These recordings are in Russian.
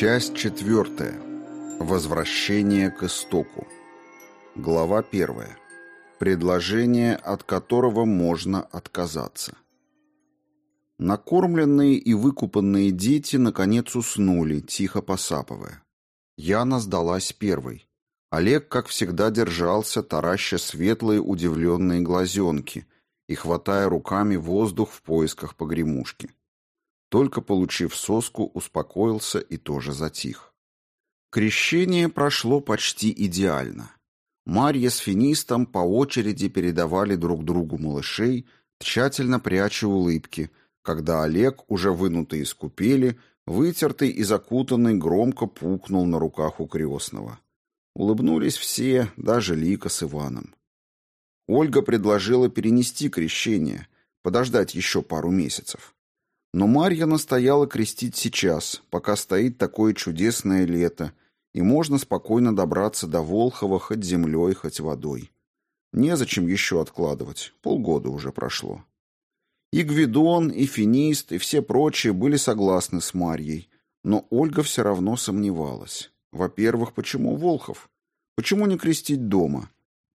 Часть четвертая. Возвращение к истоку. Глава первая. Предложение, от которого можно отказаться. Накормленные и выкупанные дети наконец уснули, тихо посапывая. Яна сдалась первой. Олег, как всегда, держался, тараща светлые удивленные глазенки и хватая руками воздух в поисках погремушки. Только получив соску, успокоился и тоже затих. Крещение прошло почти идеально. Марья с финистом по очереди передавали друг другу малышей, тщательно пряча улыбки, когда Олег, уже вынутый из купели, вытертый и закутанный, громко пукнул на руках у крестного. Улыбнулись все, даже Лика с Иваном. Ольга предложила перенести крещение, подождать еще пару месяцев. Но Марья настояла крестить сейчас, пока стоит такое чудесное лето, и можно спокойно добраться до Волхова хоть землей, хоть водой. Незачем еще откладывать, полгода уже прошло. И Гвидон, и Финист, и все прочие были согласны с Марьей, но Ольга все равно сомневалась. Во-первых, почему Волхов? Почему не крестить дома?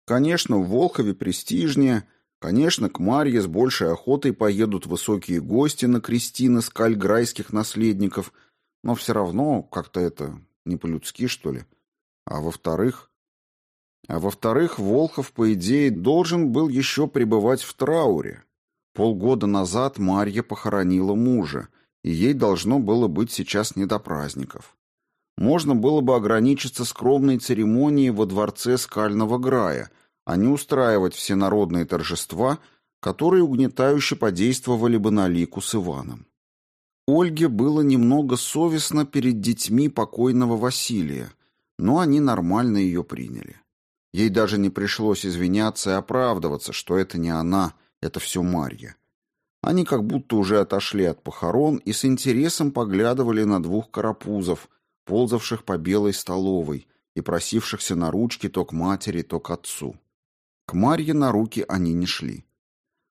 Конечно, в Волхове престижнее – Конечно, к Марье с большей охотой поедут высокие гости на крестины скальграйских наследников, но все равно как-то это не по-людски, что ли. А во-вторых... А во-вторых, Волхов, по идее, должен был еще пребывать в трауре. Полгода назад Марья похоронила мужа, и ей должно было быть сейчас не до праздников. Можно было бы ограничиться скромной церемонией во дворце Скального Грая – а не устраивать всенародные торжества, которые угнетающе подействовали бы на Лику с Иваном. Ольге было немного совестно перед детьми покойного Василия, но они нормально ее приняли. Ей даже не пришлось извиняться и оправдываться, что это не она, это все Марья. Они как будто уже отошли от похорон и с интересом поглядывали на двух карапузов, ползавших по белой столовой и просившихся на ручки то к матери, то к отцу. К Марье на руки они не шли.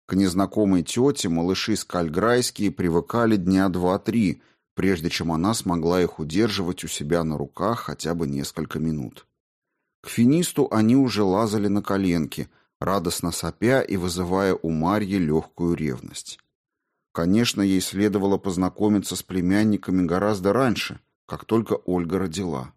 К незнакомой тете малыши скальграйские привыкали дня два-три, прежде чем она смогла их удерживать у себя на руках хотя бы несколько минут. К финисту они уже лазали на коленки, радостно сопя и вызывая у Марьи легкую ревность. Конечно, ей следовало познакомиться с племянниками гораздо раньше, как только Ольга родила.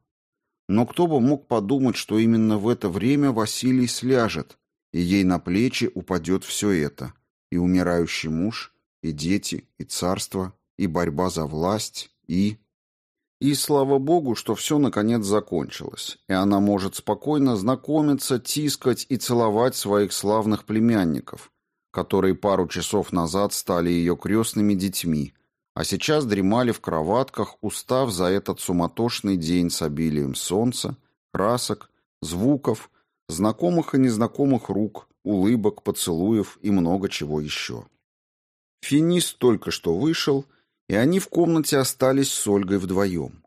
Но кто бы мог подумать, что именно в это время Василий сляжет, и ей на плечи упадет все это, и умирающий муж, и дети, и царство, и борьба за власть, и... И слава богу, что все наконец закончилось, и она может спокойно знакомиться, тискать и целовать своих славных племянников, которые пару часов назад стали ее крестными детьми, а сейчас дремали в кроватках, устав за этот суматошный день с обилием солнца, красок, звуков знакомых и незнакомых рук, улыбок, поцелуев и много чего еще. Финис только что вышел, и они в комнате остались с Ольгой вдвоем.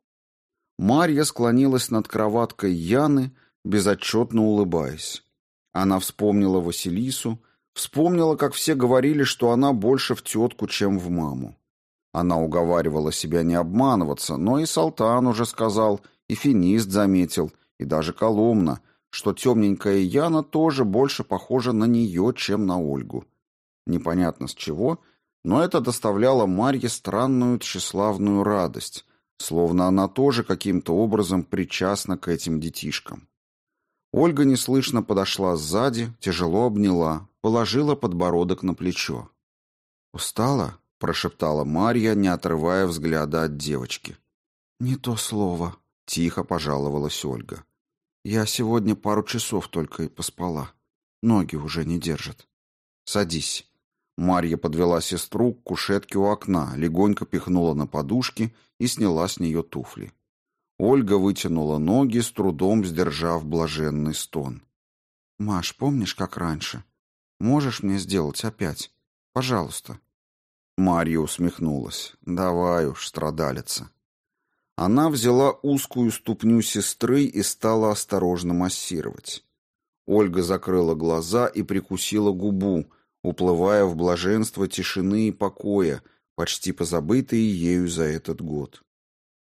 Марья склонилась над кроваткой Яны, безотчетно улыбаясь. Она вспомнила Василису, вспомнила, как все говорили, что она больше в тетку, чем в маму. Она уговаривала себя не обманываться, но и Салтан уже сказал, и Финист заметил, и даже Коломна, что темненькая Яна тоже больше похожа на нее, чем на Ольгу. Непонятно с чего, но это доставляло Марье странную тщеславную радость, словно она тоже каким-то образом причастна к этим детишкам. Ольга неслышно подошла сзади, тяжело обняла, положила подбородок на плечо. «Устала?» — прошептала Марья, не отрывая взгляда от девочки. «Не то слово», — тихо пожаловалась Ольга. Я сегодня пару часов только и поспала. Ноги уже не держат. Садись. Марья подвела сестру к кушетке у окна, легонько пихнула на подушки и сняла с нее туфли. Ольга вытянула ноги, с трудом сдержав блаженный стон. «Маш, помнишь, как раньше? Можешь мне сделать опять? Пожалуйста». Марья усмехнулась. «Давай уж, страдалица». Она взяла узкую ступню сестры и стала осторожно массировать. Ольга закрыла глаза и прикусила губу, уплывая в блаженство тишины и покоя, почти позабытые ею за этот год.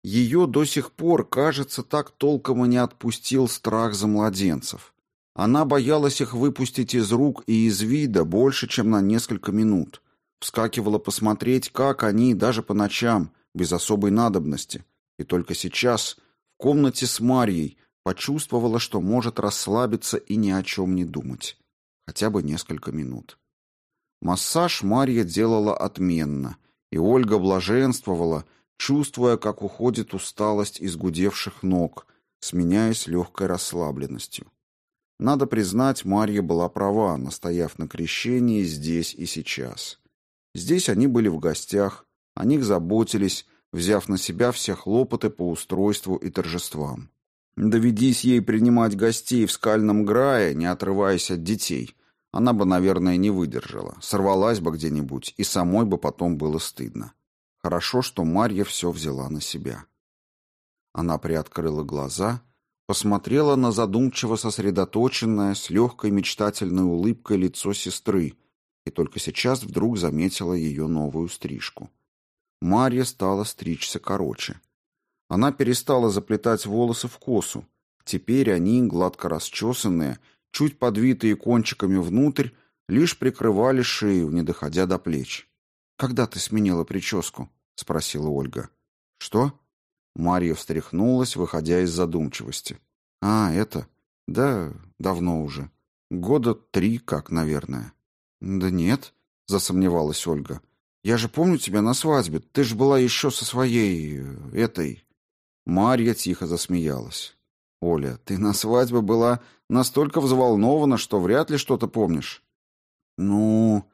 Ее до сих пор, кажется, так толком и не отпустил страх за младенцев. Она боялась их выпустить из рук и из вида больше, чем на несколько минут. Вскакивала посмотреть, как они, даже по ночам, без особой надобности. И только сейчас, в комнате с Марьей, почувствовала, что может расслабиться и ни о чем не думать. Хотя бы несколько минут. Массаж Марья делала отменно, и Ольга блаженствовала, чувствуя, как уходит усталость из гудевших ног, сменяясь легкой расслабленностью. Надо признать, Марья была права, настояв на крещении здесь и сейчас. Здесь они были в гостях, о них заботились, взяв на себя все хлопоты по устройству и торжествам. Доведись ей принимать гостей в скальном грае, не отрываясь от детей, она бы, наверное, не выдержала, сорвалась бы где-нибудь, и самой бы потом было стыдно. Хорошо, что Марья все взяла на себя. Она приоткрыла глаза, посмотрела на задумчиво сосредоточенное, с легкой мечтательной улыбкой лицо сестры и только сейчас вдруг заметила ее новую стрижку. Марья стала стричься короче. Она перестала заплетать волосы в косу. Теперь они, гладко расчесанные, чуть подвитые кончиками внутрь, лишь прикрывали шею, не доходя до плеч. «Когда ты сменила прическу?» — спросила Ольга. «Что?» Марья встряхнулась, выходя из задумчивости. «А, это? Да, давно уже. Года три, как, наверное». «Да нет», — засомневалась Ольга. «Я же помню тебя на свадьбе. Ты же была еще со своей... этой...» Марья тихо засмеялась. «Оля, ты на свадьбе была настолько взволнована, что вряд ли что-то помнишь». «Ну...»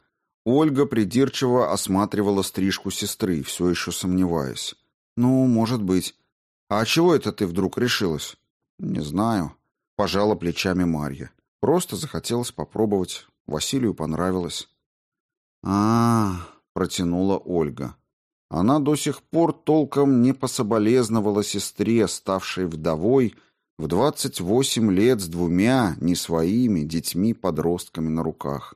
Ольга придирчиво осматривала стрижку сестры, все еще сомневаясь. «Ну, может быть. А чего это ты вдруг решилась?» «Не знаю», — пожала плечами Марья. «Просто захотелось попробовать. Василию понравилось». «А-а-а», протянула Ольга. Она до сих пор толком не пособолезновала сестре, ставшей вдовой, в двадцать восемь лет с двумя, не своими, детьми-подростками на руках.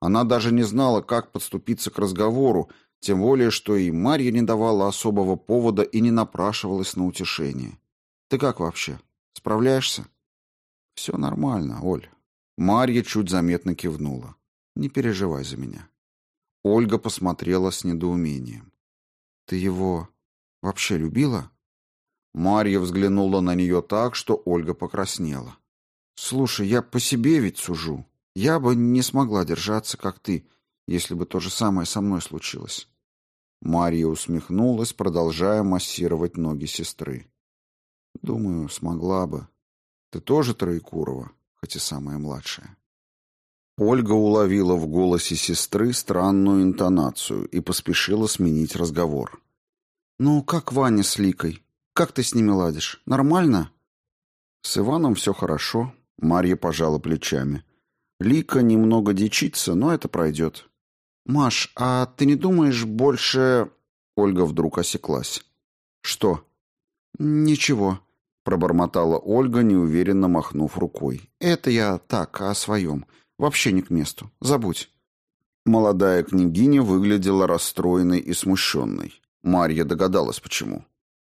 Она даже не знала, как подступиться к разговору, тем более, что и Марья не давала особого повода и не напрашивалась на утешение. «Ты как вообще? Справляешься?» «Все нормально, Оль». Марья чуть заметно кивнула. «Не переживай за меня». Ольга посмотрела с недоумением. «Ты его вообще любила?» Марья взглянула на нее так, что Ольга покраснела. «Слушай, я по себе ведь сужу. Я бы не смогла держаться, как ты, если бы то же самое со мной случилось. Мария усмехнулась, продолжая массировать ноги сестры. Думаю, смогла бы. Ты тоже Троекурова, хоть и самая младшая. Ольга уловила в голосе сестры странную интонацию и поспешила сменить разговор. «Ну, как Ваня с Ликой? Как ты с ними ладишь? Нормально?» «С Иваном все хорошо», — Марья пожала плечами. Лика немного дичится, но это пройдет. «Маш, а ты не думаешь больше...» Ольга вдруг осеклась. «Что?» «Ничего», — пробормотала Ольга, неуверенно махнув рукой. «Это я так, о своем. Вообще не к месту. Забудь». Молодая княгиня выглядела расстроенной и смущенной. Марья догадалась, почему.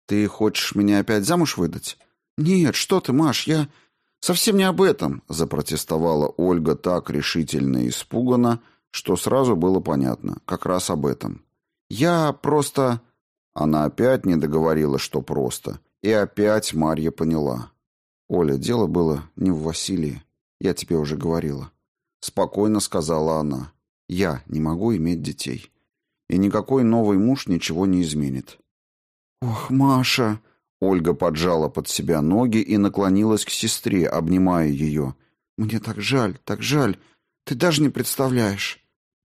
«Ты хочешь меня опять замуж выдать?» «Нет, что ты, Маш, я... «Совсем не об этом», — запротестовала Ольга так решительно и испуганно, что сразу было понятно, как раз об этом. «Я просто...» Она опять не договорила, что просто. И опять Марья поняла. «Оля, дело было не в Василии. Я тебе уже говорила». Спокойно сказала она. «Я не могу иметь детей. И никакой новый муж ничего не изменит». «Ох, Маша!» Ольга поджала под себя ноги и наклонилась к сестре, обнимая ее. «Мне так жаль, так жаль. Ты даже не представляешь».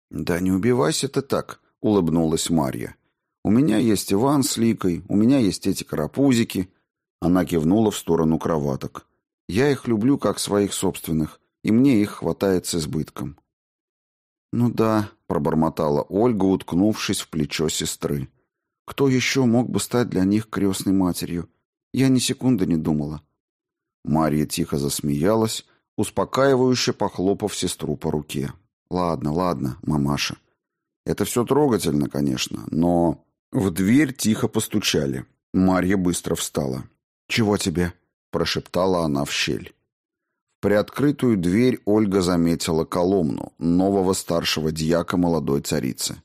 «Да не убивайся ты так», — улыбнулась Марья. «У меня есть Иван с Ликой, у меня есть эти карапузики». Она кивнула в сторону кроваток. «Я их люблю как своих собственных, и мне их хватает с избытком». «Ну да», — пробормотала Ольга, уткнувшись в плечо сестры. Кто еще мог бы стать для них крестной матерью? Я ни секунды не думала. Мария тихо засмеялась, успокаивающе похлопав сестру по руке. «Ладно, ладно, мамаша. Это все трогательно, конечно, но...» В дверь тихо постучали. Марья быстро встала. «Чего тебе?» – прошептала она в щель. В приоткрытую дверь Ольга заметила Коломну, нового старшего дьяка молодой царицы.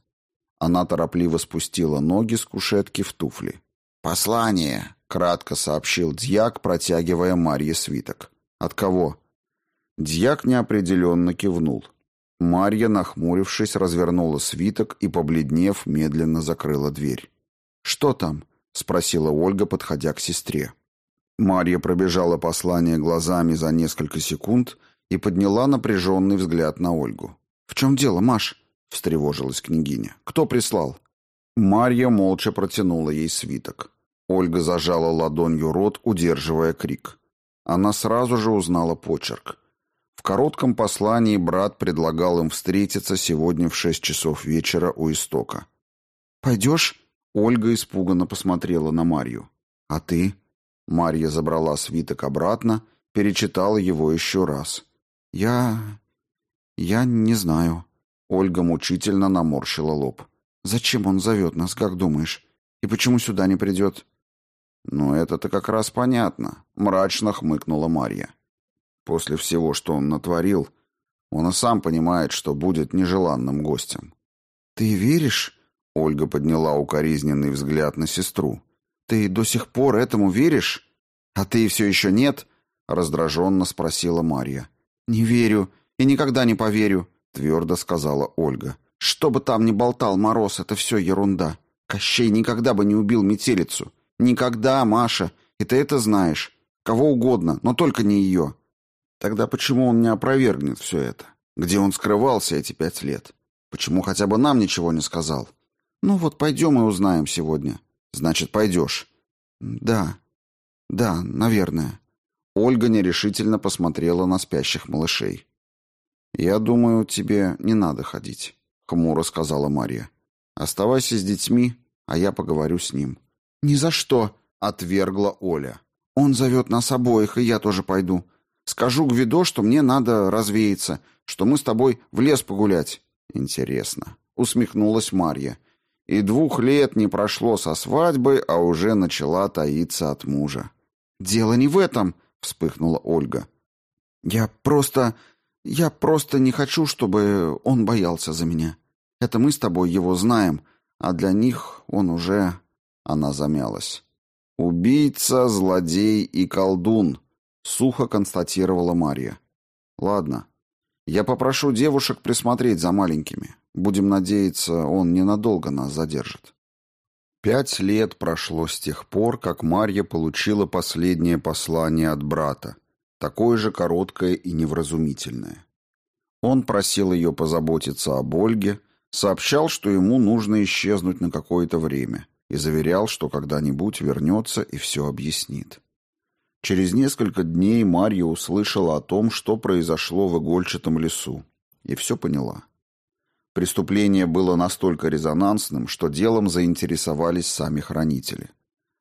Она торопливо спустила ноги с кушетки в туфли. «Послание!» — кратко сообщил дьяк, протягивая Марье свиток. «От кого?» Дьяк неопределенно кивнул. Марья, нахмурившись, развернула свиток и, побледнев, медленно закрыла дверь. «Что там?» — спросила Ольга, подходя к сестре. Марья пробежала послание глазами за несколько секунд и подняла напряженный взгляд на Ольгу. «В чем дело, Маш?» — встревожилась княгиня. «Кто прислал?» Марья молча протянула ей свиток. Ольга зажала ладонью рот, удерживая крик. Она сразу же узнала почерк. В коротком послании брат предлагал им встретиться сегодня в шесть часов вечера у истока. «Пойдешь?» Ольга испуганно посмотрела на Марью. «А ты?» Марья забрала свиток обратно, перечитала его еще раз. «Я... я не знаю». Ольга мучительно наморщила лоб. «Зачем он зовет нас, как думаешь? И почему сюда не придет?» «Ну, это-то как раз понятно», — мрачно хмыкнула Марья. «После всего, что он натворил, он и сам понимает, что будет нежеланным гостем». «Ты веришь?» — Ольга подняла укоризненный взгляд на сестру. «Ты до сих пор этому веришь? А ты все еще нет?» — раздраженно спросила Марья. «Не верю и никогда не поверю», — твердо сказала Ольга. «Что бы там ни болтал Мороз, это все ерунда. Кощей никогда бы не убил метелицу. Никогда, Маша, и ты это знаешь. Кого угодно, но только не ее». Тогда почему он не опровергнет все это? Где он скрывался эти пять лет? Почему хотя бы нам ничего не сказал? Ну вот пойдем и узнаем сегодня. Значит, пойдешь. Да. Да, наверное. Ольга нерешительно посмотрела на спящих малышей. «Я думаю, тебе не надо ходить», — хмуро сказала Мария. «Оставайся с детьми, а я поговорю с ним». «Ни за что», — отвергла Оля. «Он зовет нас обоих, и я тоже пойду. Скажу Гвидо, что мне надо развеяться, что мы с тобой в лес погулять». «Интересно», — усмехнулась Марья. И двух лет не прошло со свадьбы, а уже начала таиться от мужа. «Дело не в этом», — вспыхнула Ольга. «Я просто... я просто не хочу, чтобы он боялся за меня. Это мы с тобой его знаем, а для них он уже...» Она замялась. «Убийца, злодей и колдун», — сухо констатировала Марья. «Ладно, я попрошу девушек присмотреть за маленькими. Будем надеяться, он ненадолго нас задержит». Пять лет прошло с тех пор, как Марья получила последнее послание от брата, такое же короткое и невразумительное. Он просил ее позаботиться об Ольге, сообщал, что ему нужно исчезнуть на какое-то время, и заверял, что когда-нибудь вернется и все объяснит. Через несколько дней Марья услышала о том, что произошло в игольчатом лесу, и все поняла. Преступление было настолько резонансным, что делом заинтересовались сами хранители.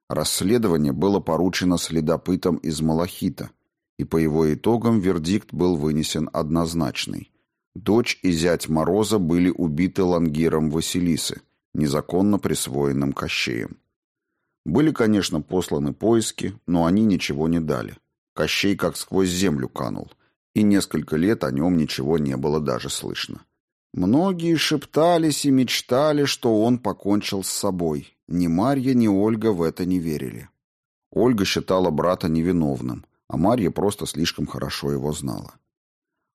Расследование было поручено следопытам из Малахита, и по его итогам вердикт был вынесен однозначный. Дочь и зять Мороза были убиты лангиром Василисы, незаконно присвоенным Кощеем. Были, конечно, посланы поиски, но они ничего не дали. Кощей как сквозь землю канул, и несколько лет о нем ничего не было даже слышно. Многие шептались и мечтали, что он покончил с собой. Ни Марья, ни Ольга в это не верили. Ольга считала брата невиновным, а Марья просто слишком хорошо его знала.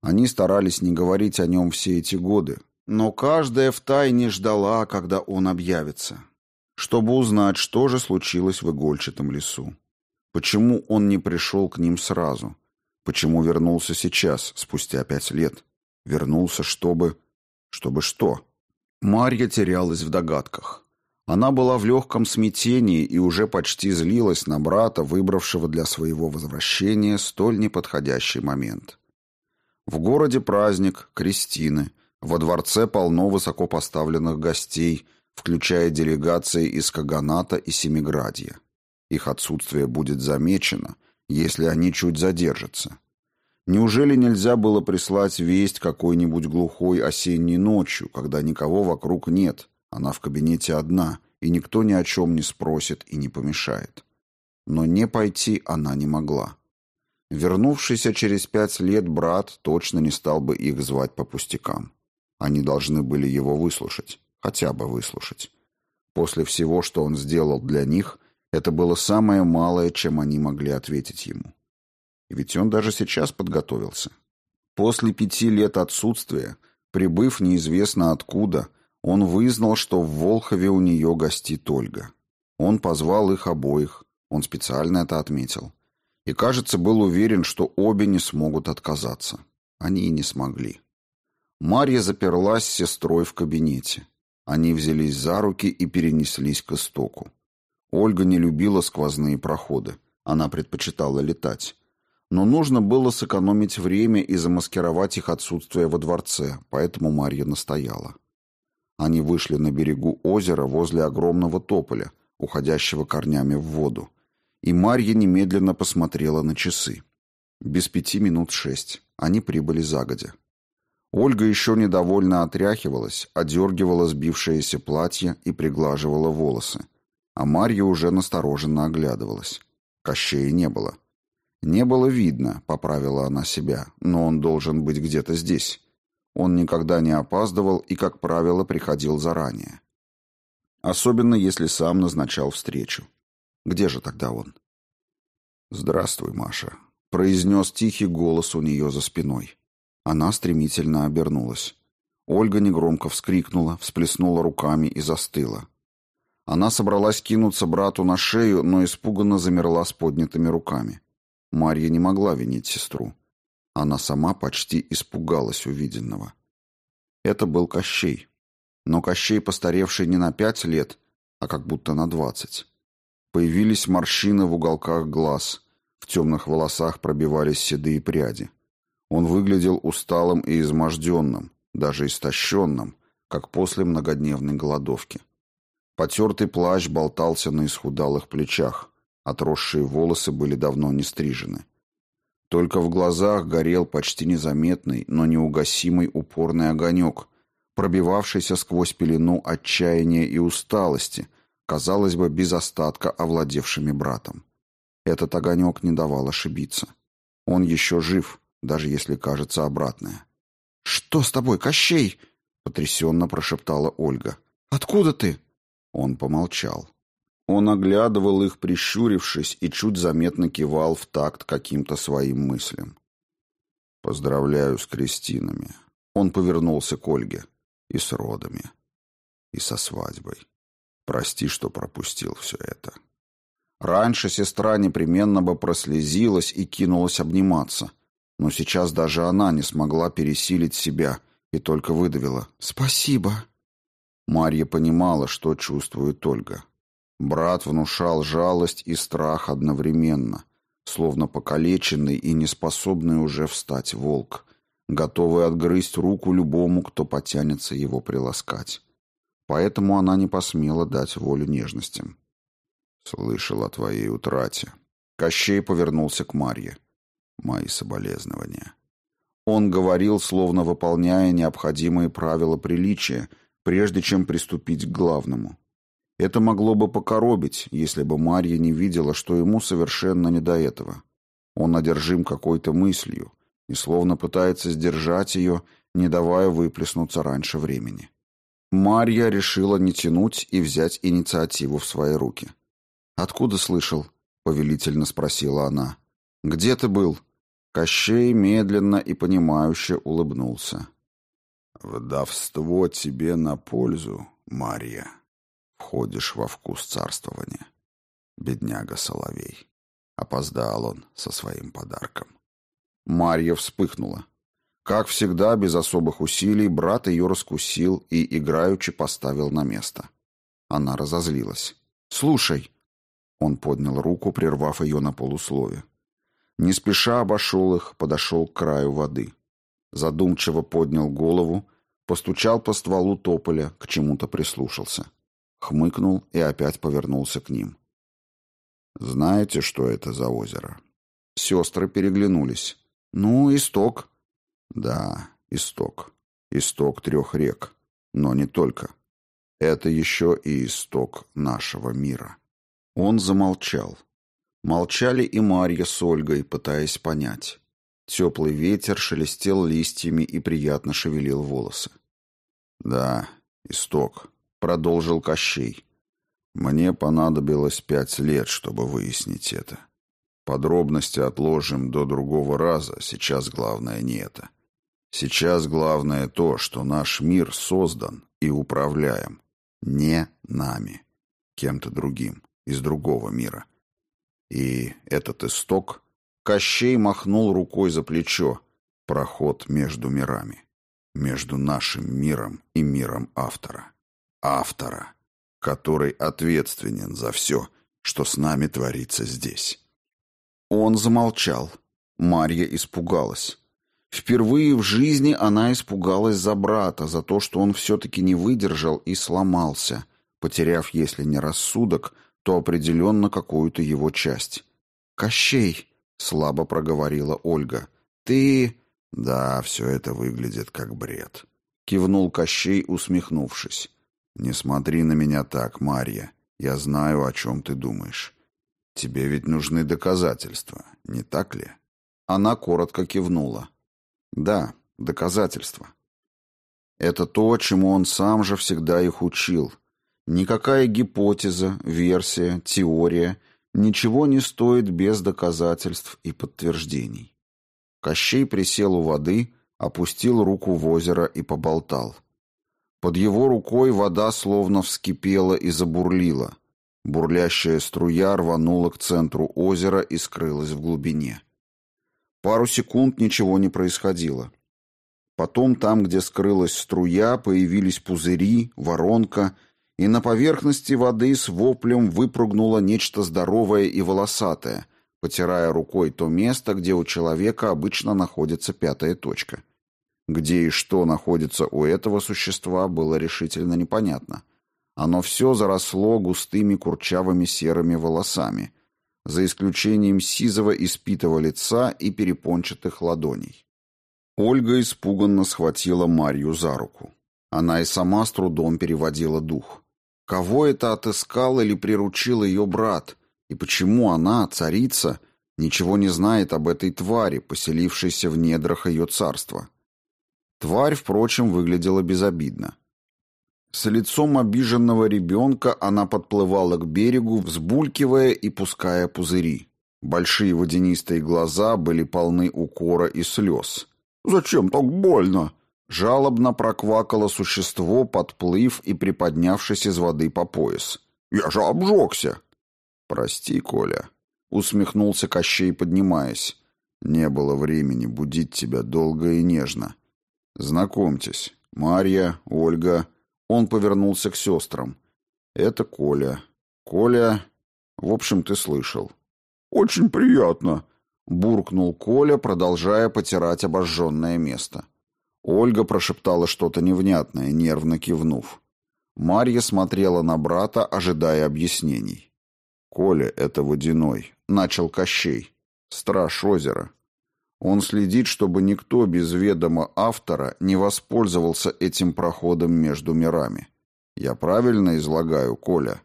Они старались не говорить о нем все эти годы, но каждая втайне ждала, когда он объявится, чтобы узнать, что же случилось в игольчатом лесу. Почему он не пришел к ним сразу? Почему вернулся сейчас, спустя пять лет? Вернулся, чтобы... Чтобы что? Марья терялась в догадках. Она была в легком смятении и уже почти злилась на брата, выбравшего для своего возвращения столь неподходящий момент. В городе праздник, крестины, во дворце полно высокопоставленных гостей, включая делегации из Каганата и Семиградья. Их отсутствие будет замечено, если они чуть задержатся. Неужели нельзя было прислать весть какой-нибудь глухой осенней ночью, когда никого вокруг нет, она в кабинете одна, и никто ни о чем не спросит и не помешает. Но не пойти она не могла. Вернувшийся через пять лет брат точно не стал бы их звать по пустякам. Они должны были его выслушать, хотя бы выслушать. После всего, что он сделал для них, это было самое малое, чем они могли ответить ему. Ведь он даже сейчас подготовился. После пяти лет отсутствия, прибыв неизвестно откуда, он вызнал, что в Волхове у нее гостит Ольга. Он позвал их обоих, он специально это отметил. И, кажется, был уверен, что обе не смогут отказаться. Они и не смогли. Марья заперлась с сестрой в кабинете. Они взялись за руки и перенеслись к истоку. Ольга не любила сквозные проходы. Она предпочитала летать. Но нужно было сэкономить время и замаскировать их отсутствие во дворце, поэтому Марья настояла. Они вышли на берегу озера возле огромного тополя, уходящего корнями в воду. И Марья немедленно посмотрела на часы. Без пяти минут шесть. Они прибыли загодя. Ольга еще недовольно отряхивалась, одергивала сбившееся платье и приглаживала волосы. А Марья уже настороженно оглядывалась. Кощея не было. Не было видно, поправила она себя, но он должен быть где-то здесь. Он никогда не опаздывал и, как правило, приходил заранее. Особенно, если сам назначал встречу. Где же тогда он? «Здравствуй, Маша», — произнес тихий голос у нее за спиной. Она стремительно обернулась. Ольга негромко вскрикнула, всплеснула руками и застыла. Она собралась кинуться брату на шею, но испуганно замерла с поднятыми руками. Марья не могла винить сестру. Она сама почти испугалась увиденного. Это был Кощей. Но Кощей, постаревший не на пять лет, а как будто на двадцать. Появились морщины в уголках глаз, в темных волосах пробивались седые пряди. Он выглядел усталым и изможденным, даже истощенным, как после многодневной голодовки. Потертый плащ болтался на исхудалых плечах, отросшие волосы были давно не стрижены. Только в глазах горел почти незаметный, но неугасимый упорный огонек, пробивавшийся сквозь пелену отчаяния и усталости, казалось бы, без остатка овладевшими братом. Этот огонек не давал ошибиться. Он еще жив, даже если кажется обратное. «Что с тобой, Кощей?» — потрясенно прошептала Ольга. «Откуда ты?» Он помолчал. Он оглядывал их, прищурившись, и чуть заметно кивал в такт каким-то своим мыслям. «Поздравляю с крестинами». Он повернулся к Ольге. «И с родами. И со свадьбой. Прости, что пропустил все это». Раньше сестра непременно бы прослезилась и кинулась обниматься, но сейчас даже она не смогла пересилить себя и только выдавила «Спасибо». Марья понимала, что чувствует Ольга. Брат внушал жалость и страх одновременно, словно покалеченный и неспособный уже встать волк, готовый отгрызть руку любому, кто потянется его приласкать. Поэтому она не посмела дать волю нежностям. «Слышал о твоей утрате». Кощей повернулся к Марье. «Мои соболезнования». Он говорил, словно выполняя необходимые правила приличия, прежде чем приступить к главному. Это могло бы покоробить, если бы Марья не видела, что ему совершенно не до этого. Он одержим какой-то мыслью и словно пытается сдержать ее, не давая выплеснуться раньше времени. Марья решила не тянуть и взять инициативу в свои руки. «Откуда слышал?» — повелительно спросила она. «Где ты был?» Кощей медленно и понимающе улыбнулся. «Вдовство тебе на пользу, Марья. Входишь во вкус царствования. Бедняга Соловей. Опоздал он со своим подарком». Марья вспыхнула. Как всегда, без особых усилий, брат ее раскусил и играючи поставил на место. Она разозлилась. «Слушай!» Он поднял руку, прервав ее на полуслове. Не спеша обошел их, подошел к краю воды. Задумчиво поднял голову, постучал по стволу тополя, к чему-то прислушался. Хмыкнул и опять повернулся к ним. «Знаете, что это за озеро?» Сестры переглянулись. «Ну, исток». «Да, исток. Исток трех рек. Но не только. Это еще и исток нашего мира. Он замолчал. Молчали и Марья с Ольгой, пытаясь понять. Теплый ветер шелестел листьями и приятно шевелил волосы. «Да, исток», — продолжил Кощей. «Мне понадобилось пять лет, чтобы выяснить это. Подробности отложим до другого раза, сейчас главное не это. Сейчас главное то, что наш мир создан и управляем не нами, кем-то другим, из другого мира. И этот исток Кощей махнул рукой за плечо. Проход между мирами. Между нашим миром и миром автора. Автора, который ответственен за все, что с нами творится здесь. Он замолчал. Марья испугалась. Впервые в жизни она испугалась за брата, за то, что он все-таки не выдержал и сломался, потеряв, если не рассудок, то определенно какую-то его часть. «Кощей!» — слабо проговорила Ольга. «Ты...» «Да, все это выглядит как бред», — кивнул Кощей, усмехнувшись. «Не смотри на меня так, Марья. Я знаю, о чем ты думаешь. Тебе ведь нужны доказательства, не так ли?» Она коротко кивнула. Да, доказательства. Это то, чему он сам же всегда их учил. Никакая гипотеза, версия, теория ничего не стоит без доказательств и подтверждений. Кощей присел у воды, опустил руку в озеро и поболтал. Под его рукой вода словно вскипела и забурлила. Бурлящая струя рванула к центру озера и скрылась в глубине. Пару секунд ничего не происходило. Потом там, где скрылась струя, появились пузыри, воронка, и на поверхности воды с воплем выпрыгнуло нечто здоровое и волосатое, потирая рукой то место, где у человека обычно находится пятая точка. Где и что находится у этого существа, было решительно непонятно. Оно все заросло густыми курчавыми серыми волосами – за исключением сизого испитого лица и перепончатых ладоней. Ольга испуганно схватила Марью за руку. Она и сама с трудом переводила дух. Кого это отыскал или приручил ее брат? И почему она, царица, ничего не знает об этой твари, поселившейся в недрах ее царства? Тварь, впрочем, выглядела безобидно. С лицом обиженного ребенка она подплывала к берегу, взбулькивая и пуская пузыри. Большие водянистые глаза были полны укора и слез. «Зачем так больно?» Жалобно проквакало существо, подплыв и приподнявшись из воды по пояс. «Я же обжегся!» «Прости, Коля», — усмехнулся Кощей, поднимаясь. «Не было времени будить тебя долго и нежно. Знакомьтесь, Марья, Ольга, он повернулся к сестрам. «Это Коля. Коля... В общем, ты слышал». «Очень приятно», — буркнул Коля, продолжая потирать обожженное место. Ольга прошептала что-то невнятное, нервно кивнув. Марья смотрела на брата, ожидая объяснений. «Коля — это водяной», — начал Кощей. «Страж озера. Он следит, чтобы никто без ведома автора не воспользовался этим проходом между мирами. Я правильно излагаю, Коля?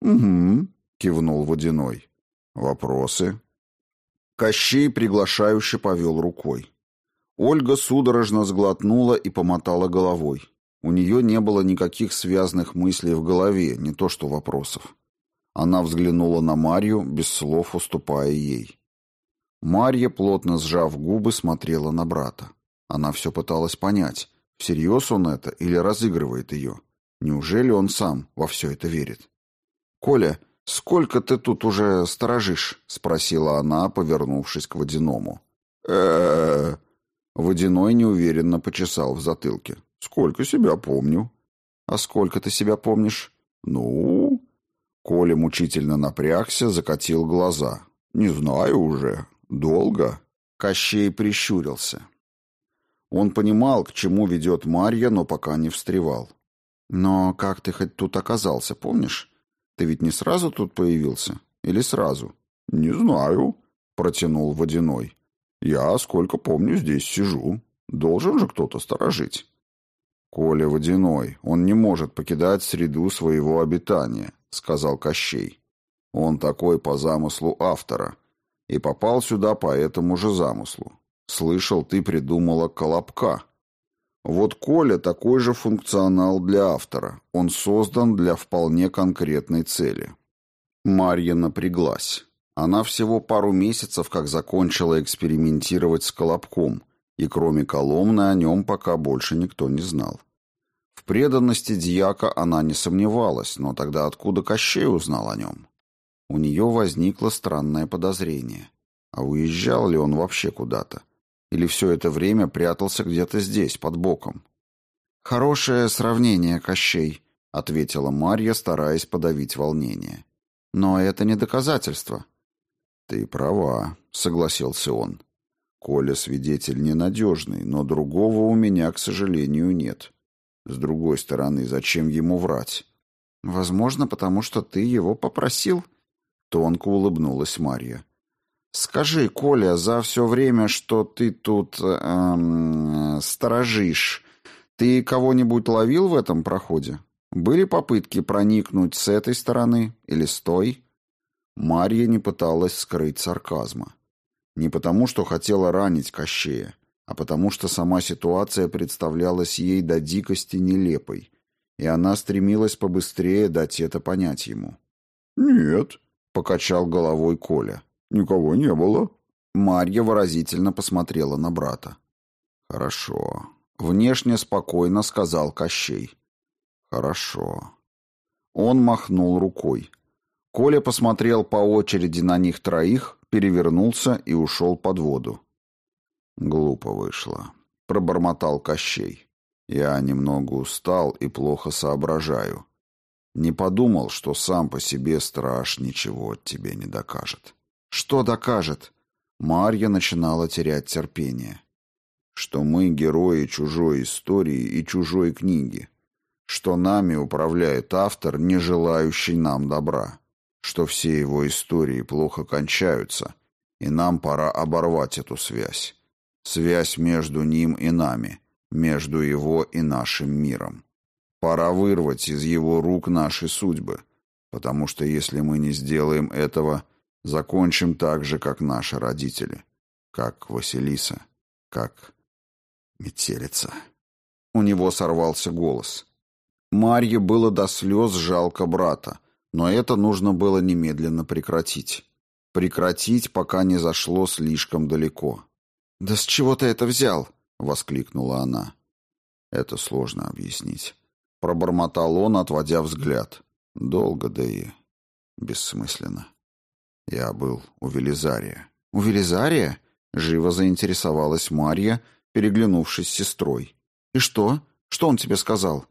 Угу, кивнул Водяной. Вопросы? Кощей приглашающе повел рукой. Ольга судорожно сглотнула и помотала головой. У нее не было никаких связанных мыслей в голове, не то что вопросов. Она взглянула на Марью, без слов уступая ей. Марья, плотно сжав губы, смотрела на брата. Она все пыталась понять, всерьез он это или разыгрывает ее. Неужели он сам во все это верит? «Коля, сколько ты тут уже сторожишь?» — спросила она, повернувшись к водяному. э Водяной неуверенно почесал в затылке. «Сколько себя помню». «А сколько ты себя помнишь?» «Ну...» Коля мучительно напрягся, закатил глаза. «Не знаю уже. Долго?» Кощей прищурился. Он понимал, к чему ведет Марья, но пока не встревал. «Но как ты хоть тут оказался, помнишь? Ты ведь не сразу тут появился? Или сразу?» «Не знаю», — протянул Водяной. «Я, сколько помню, здесь сижу. Должен же кто-то сторожить». Коля водяной, он не может покидать среду своего обитания, сказал Кощей. Он такой по замыслу автора и попал сюда по этому же замыслу. Слышал, ты придумала колобка. Вот Коля такой же функционал для автора. Он создан для вполне конкретной цели. Марья напряглась. Она всего пару месяцев как закончила экспериментировать с колобком, и кроме Коломны о нем пока больше никто не знал. В преданности дьяка она не сомневалась, но тогда откуда Кощей узнал о нем? У нее возникло странное подозрение. А уезжал ли он вообще куда-то? Или все это время прятался где-то здесь, под боком? «Хорошее сравнение, Кощей», — ответила Марья, стараясь подавить волнение. «Но это не доказательство». «Ты права», — согласился он. Коля свидетель ненадежный, но другого у меня, к сожалению, нет. С другой стороны, зачем ему врать? Возможно, потому что ты его попросил. Тонко улыбнулась Марья. Скажи, Коля, за все время, что ты тут эм, сторожишь, ты кого-нибудь ловил в этом проходе? Были попытки проникнуть с этой стороны или с той? Марья не пыталась скрыть сарказма. Не потому, что хотела ранить Кощея, а потому что сама ситуация представлялась ей до дикости нелепой, и она стремилась побыстрее дать это понять ему. «Нет», — покачал головой Коля, — «никого не было». Марья выразительно посмотрела на брата. «Хорошо», — внешне спокойно сказал Кощей. «Хорошо». Он махнул рукой. Коля посмотрел по очереди на них троих, перевернулся и ушел под воду. Глупо вышло. Пробормотал Кощей. Я немного устал и плохо соображаю. Не подумал, что сам по себе страж ничего от тебе не докажет. Что докажет? Марья начинала терять терпение. Что мы герои чужой истории и чужой книги. Что нами управляет автор, не желающий нам добра что все его истории плохо кончаются, и нам пора оборвать эту связь. Связь между ним и нами, между его и нашим миром. Пора вырвать из его рук наши судьбы, потому что если мы не сделаем этого, закончим так же, как наши родители, как Василиса, как метелица. У него сорвался голос. Марье было до слез жалко брата, но это нужно было немедленно прекратить. Прекратить, пока не зашло слишком далеко. «Да с чего ты это взял?» — воскликнула она. «Это сложно объяснить». Пробормотал он, отводя взгляд. Долго, да и бессмысленно. Я был у Велизария. «У Велизария?» — живо заинтересовалась Марья, переглянувшись с сестрой. «И что? Что он тебе сказал?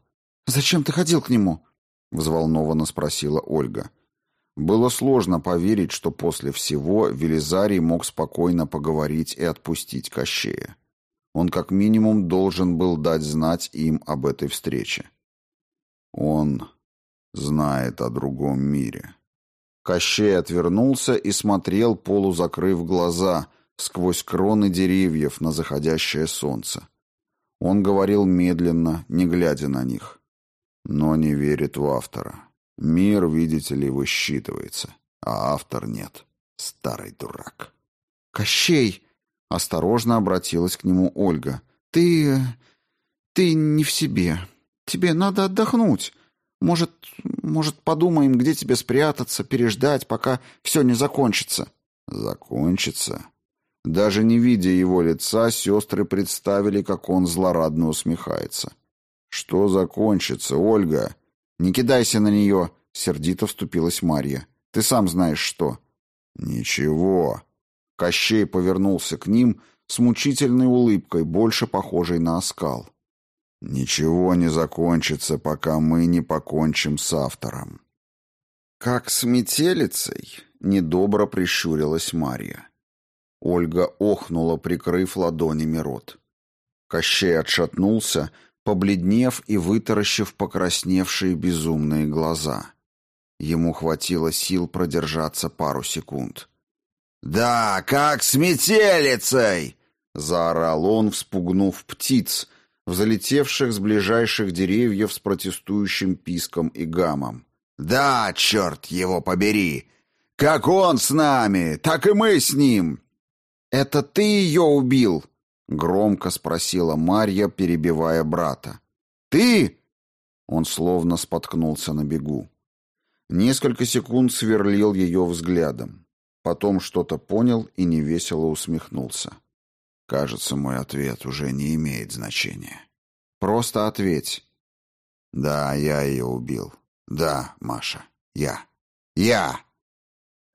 Зачем ты ходил к нему?» — взволнованно спросила Ольга. Было сложно поверить, что после всего Велизарий мог спокойно поговорить и отпустить Кощея. Он как минимум должен был дать знать им об этой встрече. Он знает о другом мире. Кощей отвернулся и смотрел, полузакрыв глаза, сквозь кроны деревьев на заходящее солнце. Он говорил медленно, не глядя на них но не верит в автора. Мир, видите ли, высчитывается, а автор нет. Старый дурак. «Кощей!» — осторожно обратилась к нему Ольга. «Ты... ты не в себе. Тебе надо отдохнуть. Может, может, подумаем, где тебе спрятаться, переждать, пока все не закончится». «Закончится?» Даже не видя его лица, сестры представили, как он злорадно усмехается. «Что закончится, Ольга?» «Не кидайся на нее!» — сердито вступилась Марья. «Ты сам знаешь, что». «Ничего». Кощей повернулся к ним с мучительной улыбкой, больше похожей на оскал. «Ничего не закончится, пока мы не покончим с автором». «Как с метелицей?» — недобро прищурилась Марья. Ольга охнула, прикрыв ладонями рот. Кощей отшатнулся, — побледнев и вытаращив покрасневшие безумные глаза. Ему хватило сил продержаться пару секунд. «Да, как с метелицей!» — заорал он, вспугнув птиц, взлетевших с ближайших деревьев с протестующим писком и гамом. «Да, черт его побери! Как он с нами, так и мы с ним!» «Это ты ее убил?» — громко спросила Марья, перебивая брата. «Ты?» Он словно споткнулся на бегу. Несколько секунд сверлил ее взглядом. Потом что-то понял и невесело усмехнулся. Кажется, мой ответ уже не имеет значения. Просто ответь. Да, я ее убил. Да, Маша, я. Я!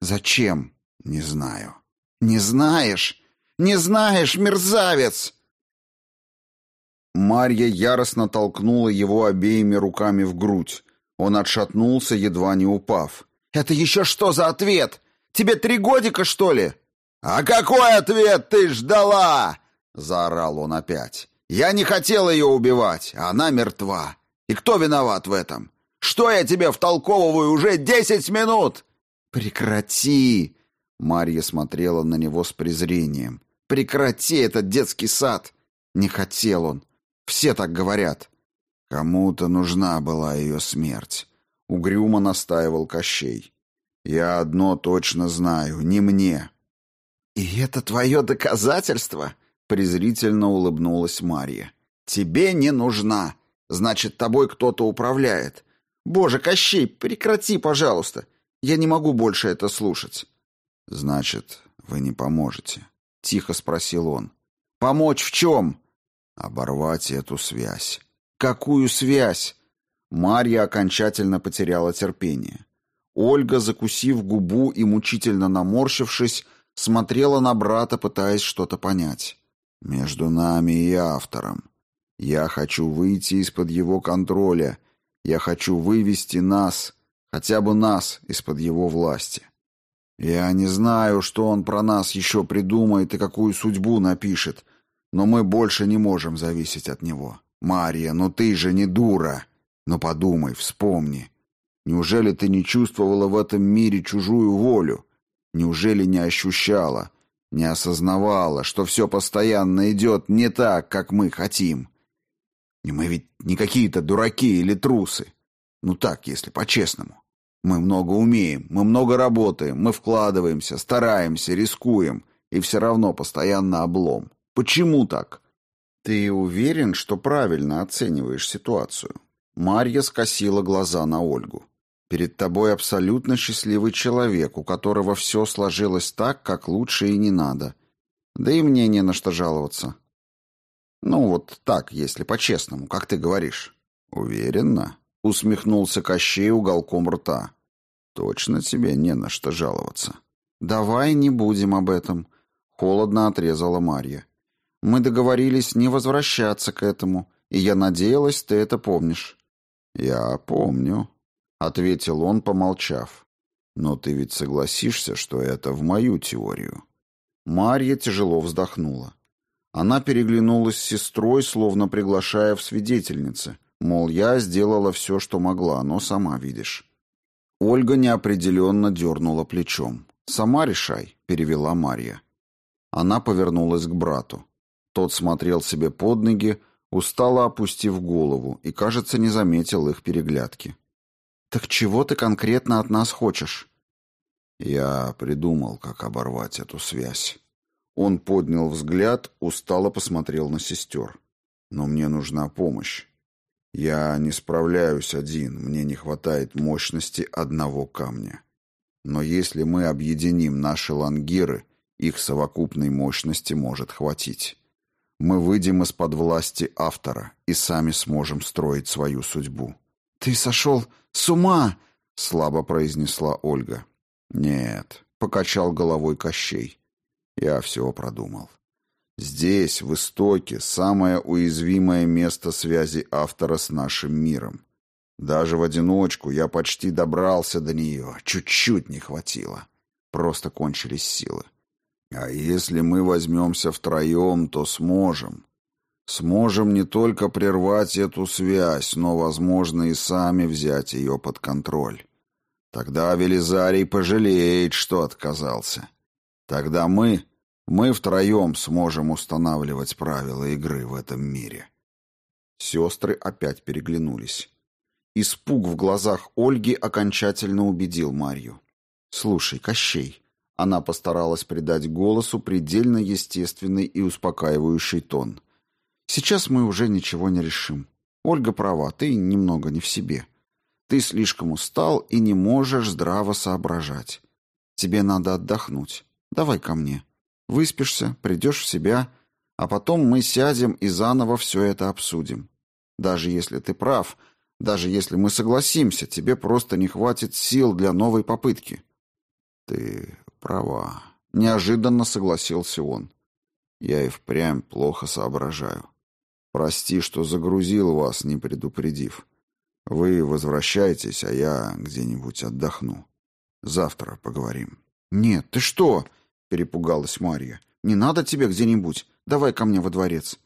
Зачем? Не знаю. Не знаешь? Не знаешь, мерзавец! Марья яростно толкнула его обеими руками в грудь. Он отшатнулся, едва не упав. «Это еще что за ответ? Тебе три годика, что ли?» «А какой ответ ты ждала?» — заорал он опять. «Я не хотел ее убивать, она мертва. И кто виноват в этом? Что я тебе втолковываю уже десять минут?» «Прекрати!» — Марья смотрела на него с презрением. «Прекрати этот детский сад!» Не хотел он. Все так говорят. Кому-то нужна была ее смерть. Угрюмо настаивал Кощей. Я одно точно знаю, не мне. «И это твое доказательство?» — презрительно улыбнулась Марья. «Тебе не нужна. Значит, тобой кто-то управляет. Боже, Кощей, прекрати, пожалуйста. Я не могу больше это слушать». «Значит, вы не поможете?» — тихо спросил он. «Помочь в чем?» «Оборвать эту связь». «Какую связь?» Марья окончательно потеряла терпение. Ольга, закусив губу и мучительно наморщившись, смотрела на брата, пытаясь что-то понять. «Между нами и автором. Я хочу выйти из-под его контроля. Я хочу вывести нас, хотя бы нас, из-под его власти. Я не знаю, что он про нас еще придумает и какую судьбу напишет, но мы больше не можем зависеть от него. Мария, ну ты же не дура. Ну подумай, вспомни. Неужели ты не чувствовала в этом мире чужую волю? Неужели не ощущала, не осознавала, что все постоянно идет не так, как мы хотим? И мы ведь не какие-то дураки или трусы. Ну так, если по-честному. Мы много умеем, мы много работаем, мы вкладываемся, стараемся, рискуем, и все равно постоянно облом. Почему так? Ты уверен, что правильно оцениваешь ситуацию? Марья скосила глаза на Ольгу. Перед тобой абсолютно счастливый человек, у которого все сложилось так, как лучше и не надо. Да и мне не на что жаловаться. Ну вот так, если по-честному, как ты говоришь. Уверенно? Усмехнулся Кощей уголком рта. Точно тебе не на что жаловаться. Давай не будем об этом. Холодно отрезала Марья. Мы договорились не возвращаться к этому, и я надеялась, ты это помнишь. Я помню, — ответил он, помолчав. «Но ты ведь согласишься, что это в мою теорию?» Марья тяжело вздохнула. Она переглянулась с сестрой, словно приглашая в свидетельницы. Мол, я сделала все, что могла, но сама видишь. Ольга неопределенно дернула плечом. «Сама решай», — перевела Марья. Она повернулась к брату. Тот смотрел себе под ноги, устало опустив голову, и, кажется, не заметил их переглядки. «Так чего ты конкретно от нас хочешь?» Я придумал, как оборвать эту связь. Он поднял взгляд, устало посмотрел на сестер. «Но мне нужна помощь. Я не справляюсь один, мне не хватает мощности одного камня. Но если мы объединим наши лангиры, их совокупной мощности может хватить. Мы выйдем из-под власти автора и сами сможем строить свою судьбу». «Ты сошел с ума!» — слабо произнесла Ольга. «Нет», — покачал головой Кощей. «Я все продумал. Здесь, в истоке, самое уязвимое место связи автора с нашим миром. Даже в одиночку я почти добрался до нее, чуть-чуть не хватило. Просто кончились силы. А если мы возьмемся втроем, то сможем сможем не только прервать эту связь, но, возможно, и сами взять ее под контроль. Тогда Велизарий пожалеет, что отказался. Тогда мы, мы втроем сможем устанавливать правила игры в этом мире. Сестры опять переглянулись. Испуг в глазах Ольги окончательно убедил Марью. «Слушай, Кощей». Она постаралась придать голосу предельно естественный и успокаивающий тон. «Сейчас мы уже ничего не решим. Ольга права, ты немного не в себе. Ты слишком устал и не можешь здраво соображать. Тебе надо отдохнуть. Давай ко мне. Выспишься, придешь в себя, а потом мы сядем и заново все это обсудим. Даже если ты прав, даже если мы согласимся, тебе просто не хватит сил для новой попытки. Ты права. Неожиданно согласился он. Я и впрямь плохо соображаю. Прости, что загрузил вас, не предупредив. Вы возвращайтесь, а я где-нибудь отдохну. Завтра поговорим. Нет, ты что? перепугалась Марья. Не надо тебе где-нибудь. Давай ко мне во дворец.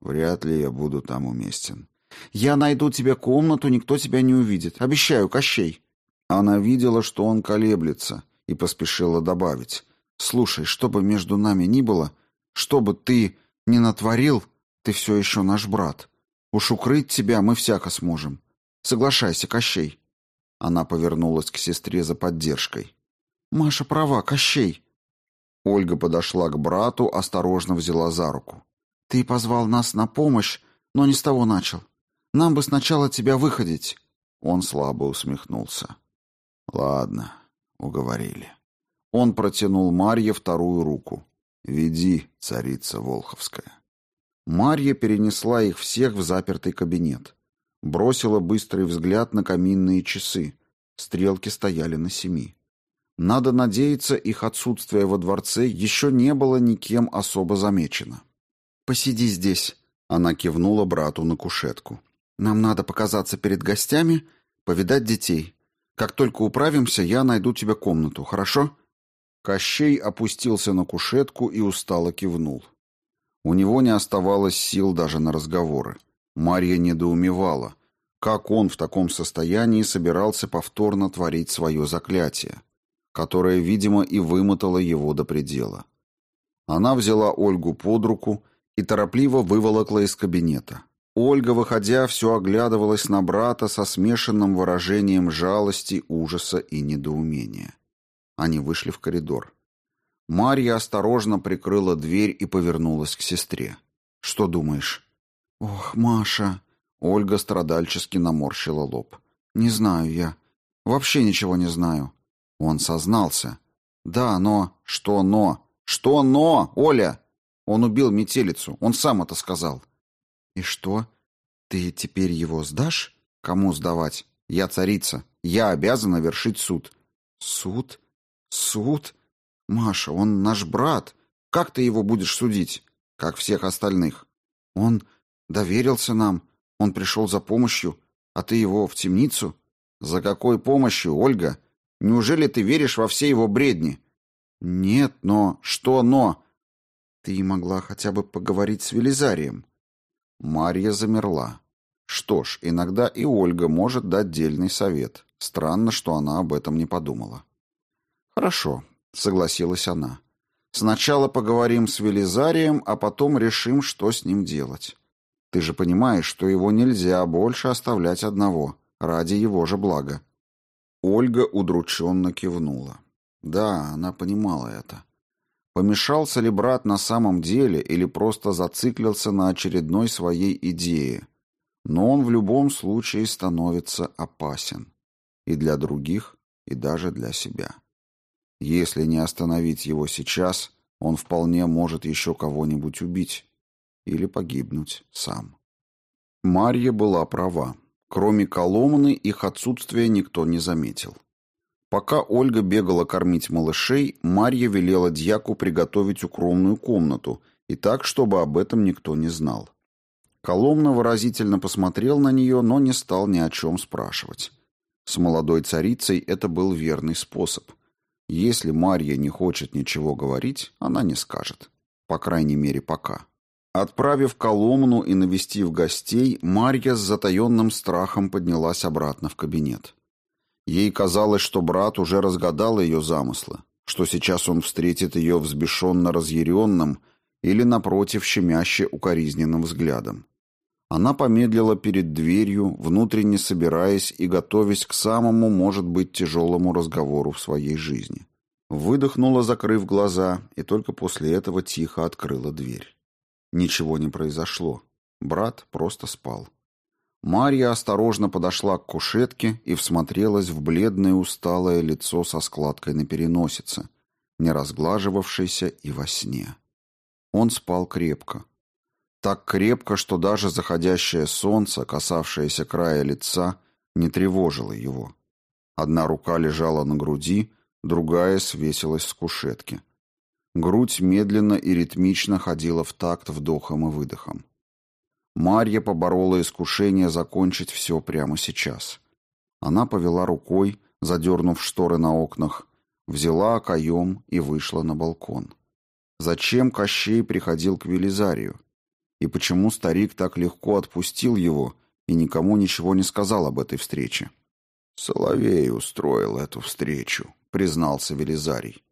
Вряд ли я буду там уместен. Я найду тебе комнату, никто тебя не увидит. Обещаю, Кощей. Она видела, что он колеблется, и поспешила добавить: "Слушай, что бы между нами ни было, что бы ты ни натворил, ты все еще наш брат. Уж укрыть тебя мы всяко сможем. Соглашайся, Кощей. Она повернулась к сестре за поддержкой. Маша права, Кощей. Ольга подошла к брату, осторожно взяла за руку. Ты позвал нас на помощь, но не с того начал. Нам бы сначала тебя выходить. Он слабо усмехнулся. Ладно, уговорили. Он протянул Марье вторую руку. Веди, царица Волховская. Марья перенесла их всех в запертый кабинет. Бросила быстрый взгляд на каминные часы. Стрелки стояли на семи. Надо надеяться, их отсутствие во дворце еще не было никем особо замечено. «Посиди здесь», — она кивнула брату на кушетку. «Нам надо показаться перед гостями, повидать детей. Как только управимся, я найду тебе комнату, хорошо?» Кощей опустился на кушетку и устало кивнул. У него не оставалось сил даже на разговоры. Марья недоумевала, как он в таком состоянии собирался повторно творить свое заклятие, которое, видимо, и вымотало его до предела. Она взяла Ольгу под руку и торопливо выволокла из кабинета. Ольга, выходя, все оглядывалась на брата со смешанным выражением жалости, ужаса и недоумения. Они вышли в коридор. Марья осторожно прикрыла дверь и повернулась к сестре. «Что думаешь?» «Ох, Маша!» Ольга страдальчески наморщила лоб. «Не знаю я. Вообще ничего не знаю». Он сознался. «Да, но...» «Что но?» «Что но, Оля?» Он убил метелицу. Он сам это сказал. «И что? Ты теперь его сдашь?» «Кому сдавать? Я царица. Я обязана вершить суд». «Суд? Суд? Маша, он наш брат. Как ты его будешь судить?» «Как всех остальных». «Он Доверился нам. Он пришел за помощью, а ты его в темницу? За какой помощью, Ольга? Неужели ты веришь во все его бредни? Нет, но что но? Ты могла хотя бы поговорить с Велизарием. Марья замерла. Что ж, иногда и Ольга может дать дельный совет. Странно, что она об этом не подумала. Хорошо, согласилась она. Сначала поговорим с Велизарием, а потом решим, что с ним делать. Ты же понимаешь, что его нельзя больше оставлять одного, ради его же блага. Ольга удрученно кивнула. Да, она понимала это. Помешался ли брат на самом деле или просто зациклился на очередной своей идее? Но он в любом случае становится опасен. И для других, и даже для себя. Если не остановить его сейчас, он вполне может еще кого-нибудь убить или погибнуть сам. Марья была права. Кроме Коломны, их отсутствия никто не заметил. Пока Ольга бегала кормить малышей, Марья велела дьяку приготовить укромную комнату и так, чтобы об этом никто не знал. Коломна выразительно посмотрел на нее, но не стал ни о чем спрашивать. С молодой царицей это был верный способ. Если Марья не хочет ничего говорить, она не скажет. По крайней мере, пока. Отправив Коломну и навестив гостей, Марья с затаенным страхом поднялась обратно в кабинет. Ей казалось, что брат уже разгадал ее замыслы, что сейчас он встретит ее взбешенно разъяренным или, напротив, щемяще укоризненным взглядом. Она помедлила перед дверью, внутренне собираясь и готовясь к самому, может быть, тяжелому разговору в своей жизни. Выдохнула, закрыв глаза, и только после этого тихо открыла дверь. Ничего не произошло. Брат просто спал. Марья осторожно подошла к кушетке и всмотрелась в бледное усталое лицо со складкой на переносице, не разглаживавшейся и во сне. Он спал крепко. Так крепко, что даже заходящее солнце, касавшееся края лица, не тревожило его. Одна рука лежала на груди, другая свесилась с кушетки. Грудь медленно и ритмично ходила в такт вдохом и выдохом. Марья поборола искушение закончить все прямо сейчас. Она повела рукой, задернув шторы на окнах, взяла окоем и вышла на балкон. Зачем Кощей приходил к Велизарию? И почему старик так легко отпустил его и никому ничего не сказал об этой встрече? «Соловей устроил эту встречу», — признался Велизарий.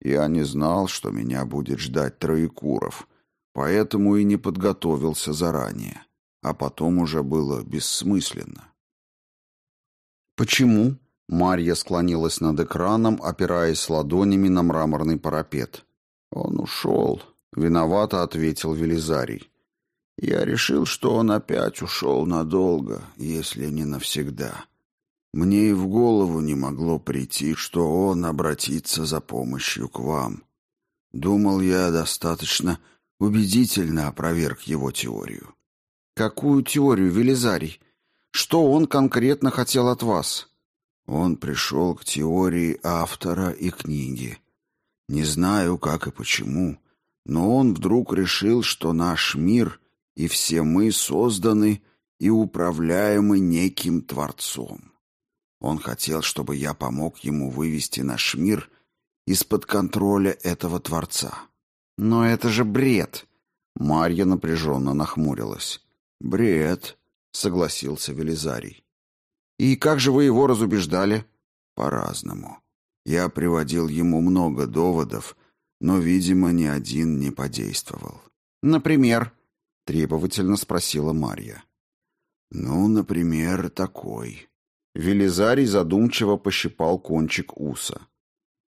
«Я не знал, что меня будет ждать Троекуров, поэтому и не подготовился заранее, а потом уже было бессмысленно». «Почему?» — Марья склонилась над экраном, опираясь ладонями на мраморный парапет. «Он ушел», — виновато ответил Велизарий. Я решил, что он опять ушел надолго, если не навсегда. Мне и в голову не могло прийти, что он обратится за помощью к вам. Думал я достаточно убедительно опроверг его теорию. Какую теорию, Велизарий? Что он конкретно хотел от вас? Он пришел к теории автора и книги. Не знаю, как и почему, но он вдруг решил, что наш мир — и все мы созданы и управляемы неким Творцом. Он хотел, чтобы я помог ему вывести наш мир из-под контроля этого Творца. Но это же бред. Марья напряженно нахмурилась. Бред, согласился Велизарий. И как же вы его разубеждали? По-разному. Я приводил ему много доводов, но, видимо, ни один не подействовал. Например, требовательно спросила Марья. Ну, например, такой. Велизарий задумчиво пощипал кончик уса.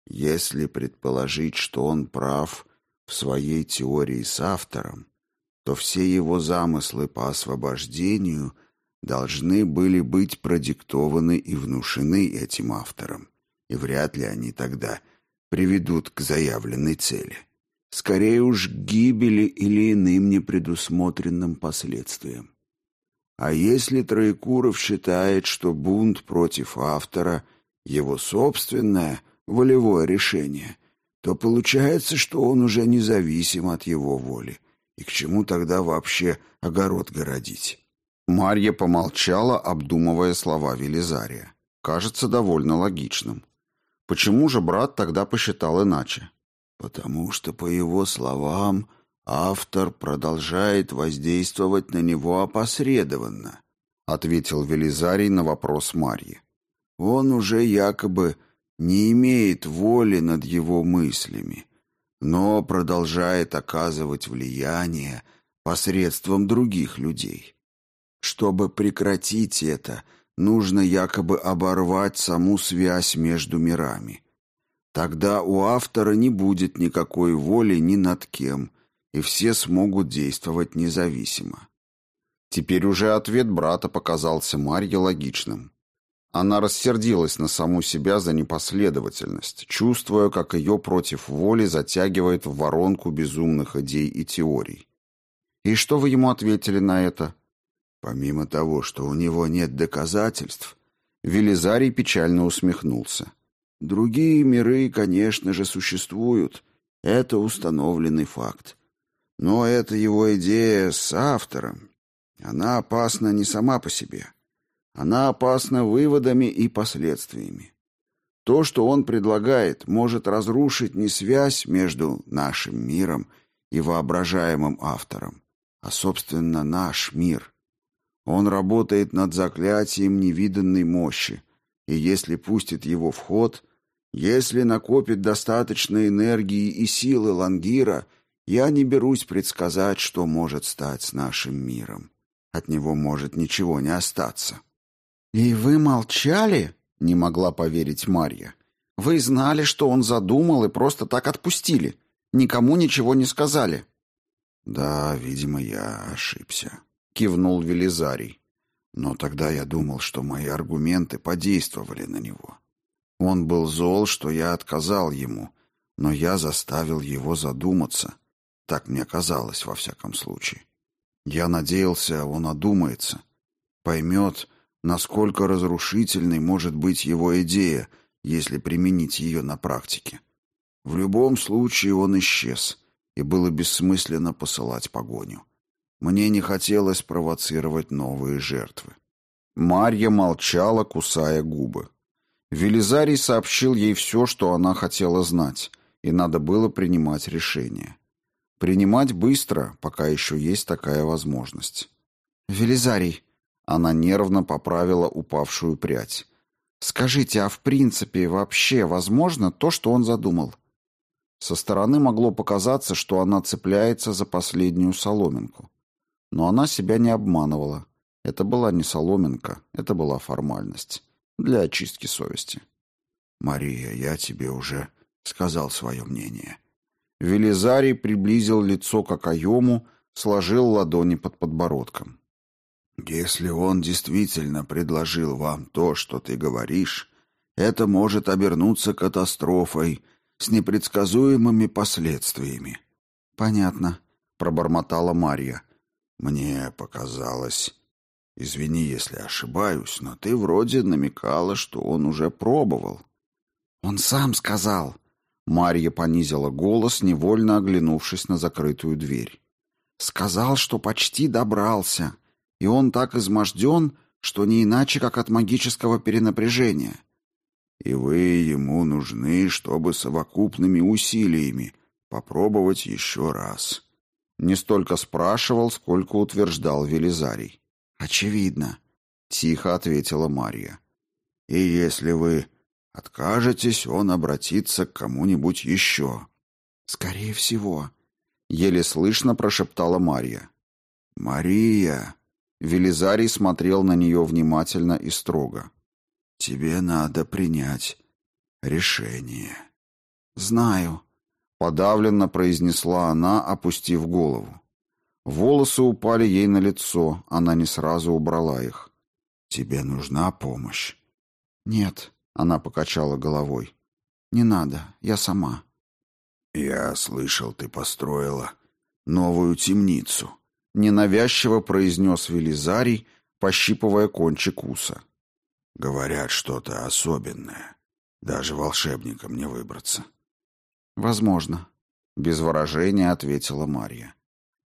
Если предположить, что он прав в своей теории с автором, то все его замыслы по освобождению должны были быть продиктованы и внушены этим автором, и вряд ли они тогда приведут к заявленной цели. Скорее уж гибели или иным непредусмотренным последствиям. А если Троекуров считает, что бунт против автора – его собственное волевое решение, то получается, что он уже независим от его воли. И к чему тогда вообще огород городить? Марья помолчала, обдумывая слова Велизария. Кажется, довольно логичным. Почему же брат тогда посчитал иначе? Потому что, по его словам, автор продолжает воздействовать на него опосредованно, ответил Велизарий на вопрос Марьи. Он уже якобы не имеет воли над его мыслями, но продолжает оказывать влияние посредством других людей. Чтобы прекратить это, нужно якобы оборвать саму связь между мирами. Тогда у автора не будет никакой воли ни над кем, и все смогут действовать независимо. Теперь уже ответ брата показался Марье логичным. Она рассердилась на саму себя за непоследовательность, чувствуя, как ее против воли затягивает в воронку безумных идей и теорий. И что вы ему ответили на это? Помимо того, что у него нет доказательств, Велизарий печально усмехнулся. Другие миры, конечно же, существуют. Это установленный факт. Но эта его идея с автором, она опасна не сама по себе. Она опасна выводами и последствиями. То, что он предлагает, может разрушить не связь между нашим миром и воображаемым автором, а, собственно, наш мир. Он работает над заклятием невиданной мощи, и если пустит его в ход, если накопит достаточно энергии и силы Лангира, я не берусь предсказать, что может стать с нашим миром. От него может ничего не остаться. «И вы молчали?» — не могла поверить Марья. «Вы знали, что он задумал, и просто так отпустили. Никому ничего не сказали». «Да, видимо, я ошибся», — кивнул Велизарий. «Но тогда я думал, что мои аргументы подействовали на него. Он был зол, что я отказал ему, но я заставил его задуматься. Так мне казалось, во всяком случае. Я надеялся, он одумается, поймет, насколько разрушительной может быть его идея, если применить ее на практике. В любом случае он исчез, и было бессмысленно посылать погоню. Мне не хотелось провоцировать новые жертвы. Марья молчала, кусая губы. Велизарий сообщил ей все, что она хотела знать, и надо было принимать решение. Принимать быстро, пока еще есть такая возможность. «Велизарий», она нервно поправила упавшую прядь. «Скажите, а в принципе вообще возможно то, что он задумал?» Со стороны могло показаться, что она цепляется за последнюю соломинку. Но она себя не обманывала. Это была не соломинка, это была формальность. Для очистки совести. «Мария, я тебе уже сказал свое мнение». Велизарий приблизил лицо к окоему, сложил ладони под подбородком. Если он действительно предложил вам то, что ты говоришь, это может обернуться катастрофой с непредсказуемыми последствиями. Понятно, пробормотала Марья. Мне показалось, извини, если ошибаюсь, но ты вроде намекала, что он уже пробовал. Он сам сказал. Марья понизила голос, невольно оглянувшись на закрытую дверь. Сказал, что почти добрался и он так изможден, что не иначе, как от магического перенапряжения. И вы ему нужны, чтобы совокупными усилиями попробовать еще раз. Не столько спрашивал, сколько утверждал Велизарий. Очевидно, тихо ответила Марья. И если вы откажетесь, он обратится к кому-нибудь еще. Скорее всего, еле слышно прошептала Марья. Мария, Велизарий смотрел на нее внимательно и строго. «Тебе надо принять решение». «Знаю», — подавленно произнесла она, опустив голову. Волосы упали ей на лицо, она не сразу убрала их. «Тебе нужна помощь?» «Нет», — она покачала головой. «Не надо, я сама». «Я слышал, ты построила новую темницу» ненавязчиво произнес Велизарий, пощипывая кончик уса. Говорят, что-то особенное. Даже волшебникам не выбраться. Возможно, без выражения ответила Марья.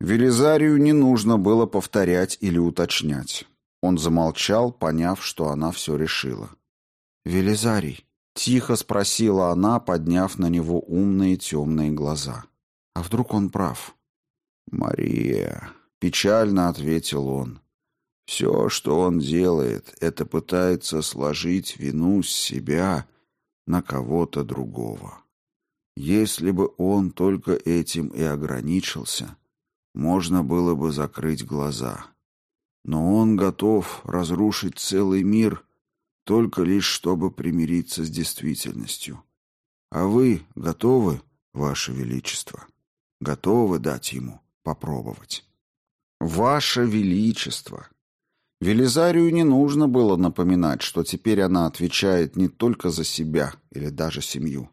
Велизарию не нужно было повторять или уточнять. Он замолчал, поняв, что она все решила. «Велизарий», — тихо спросила она, подняв на него умные темные глаза. «А вдруг он прав?» «Мария», Печально ответил он. Все, что он делает, это пытается сложить вину с себя на кого-то другого. Если бы он только этим и ограничился, можно было бы закрыть глаза. Но он готов разрушить целый мир только лишь чтобы примириться с действительностью. А вы готовы, ваше величество? Готовы дать ему попробовать? «Ваше Величество!» Велизарию не нужно было напоминать, что теперь она отвечает не только за себя или даже семью.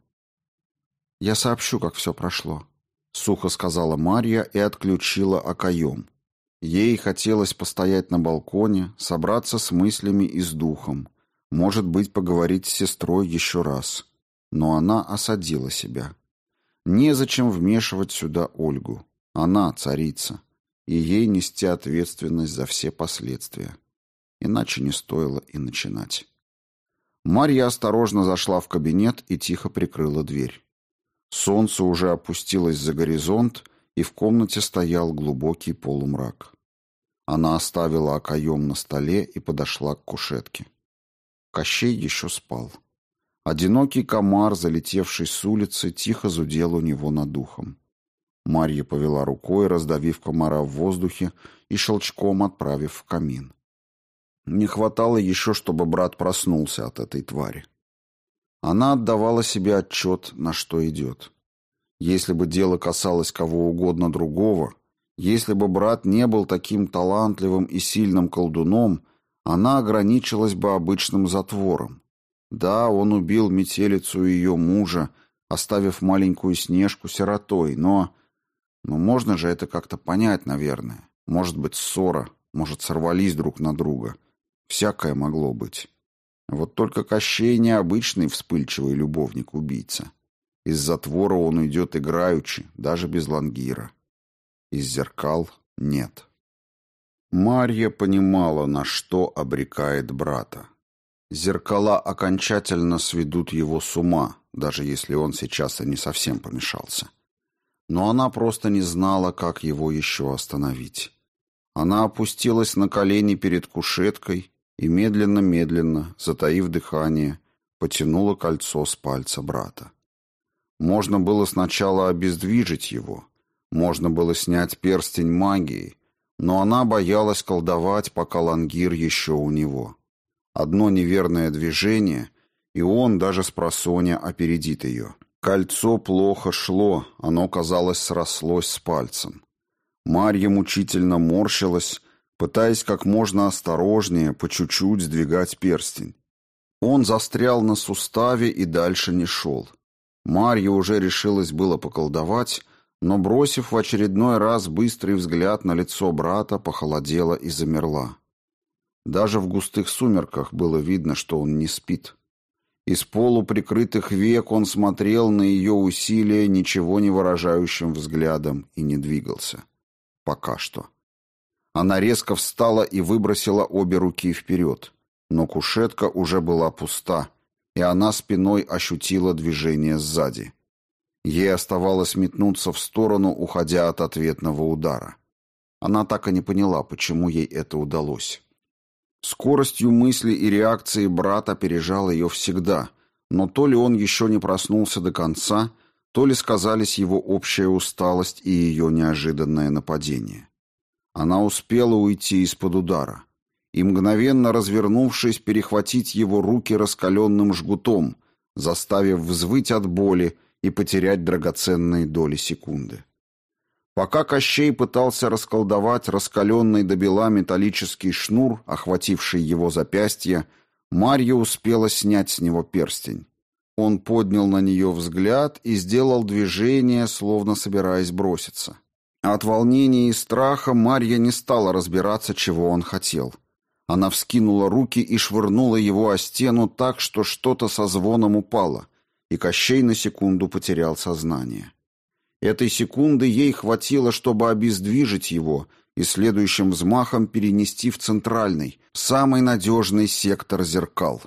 «Я сообщу, как все прошло», — сухо сказала Марья и отключила окоем. Ей хотелось постоять на балконе, собраться с мыслями и с духом, может быть, поговорить с сестрой еще раз. Но она осадила себя. Незачем вмешивать сюда Ольгу. Она царица и ей нести ответственность за все последствия. Иначе не стоило и начинать. Марья осторожно зашла в кабинет и тихо прикрыла дверь. Солнце уже опустилось за горизонт, и в комнате стоял глубокий полумрак. Она оставила окоем на столе и подошла к кушетке. Кощей еще спал. Одинокий комар, залетевший с улицы, тихо зудел у него над духом. Марья повела рукой, раздавив комара в воздухе и щелчком отправив в камин. Не хватало еще, чтобы брат проснулся от этой твари. Она отдавала себе отчет, на что идет. Если бы дело касалось кого угодно другого, если бы брат не был таким талантливым и сильным колдуном, она ограничилась бы обычным затвором. Да, он убил метелицу и ее мужа, оставив маленькую Снежку сиротой, но... Но можно же это как-то понять, наверное. Может быть, ссора, может, сорвались друг на друга. Всякое могло быть. Вот только Кощей необычный вспыльчивый любовник-убийца. Из затвора он уйдет играючи, даже без лангира. Из зеркал нет. Марья понимала, на что обрекает брата. Зеркала окончательно сведут его с ума, даже если он сейчас и не совсем помешался но она просто не знала, как его еще остановить. Она опустилась на колени перед кушеткой и медленно-медленно, затаив дыхание, потянула кольцо с пальца брата. Можно было сначала обездвижить его, можно было снять перстень магии, но она боялась колдовать, пока лангир еще у него. Одно неверное движение, и он даже с просоня опередит ее. Кольцо плохо шло, оно, казалось, срослось с пальцем. Марья мучительно морщилась, пытаясь как можно осторожнее, по чуть-чуть сдвигать перстень. Он застрял на суставе и дальше не шел. Марья уже решилась было поколдовать, но, бросив в очередной раз быстрый взгляд на лицо брата, похолодела и замерла. Даже в густых сумерках было видно, что он не спит. Из полуприкрытых век он смотрел на ее усилия ничего не выражающим взглядом и не двигался. Пока что. Она резко встала и выбросила обе руки вперед. Но кушетка уже была пуста, и она спиной ощутила движение сзади. Ей оставалось метнуться в сторону, уходя от ответного удара. Она так и не поняла, почему ей это удалось. Скоростью мысли и реакции брат опережал ее всегда, но то ли он еще не проснулся до конца, то ли сказались его общая усталость и ее неожиданное нападение. Она успела уйти из-под удара и, мгновенно развернувшись, перехватить его руки раскаленным жгутом, заставив взвыть от боли и потерять драгоценные доли секунды. Пока Кощей пытался расколдовать раскаленный до бела металлический шнур, охвативший его запястье, Марья успела снять с него перстень. Он поднял на нее взгляд и сделал движение, словно собираясь броситься. От волнения и страха Марья не стала разбираться, чего он хотел. Она вскинула руки и швырнула его о стену так, что что-то со звоном упало, и Кощей на секунду потерял сознание. Этой секунды ей хватило, чтобы обездвижить его и следующим взмахом перенести в центральный, самый надежный сектор зеркал.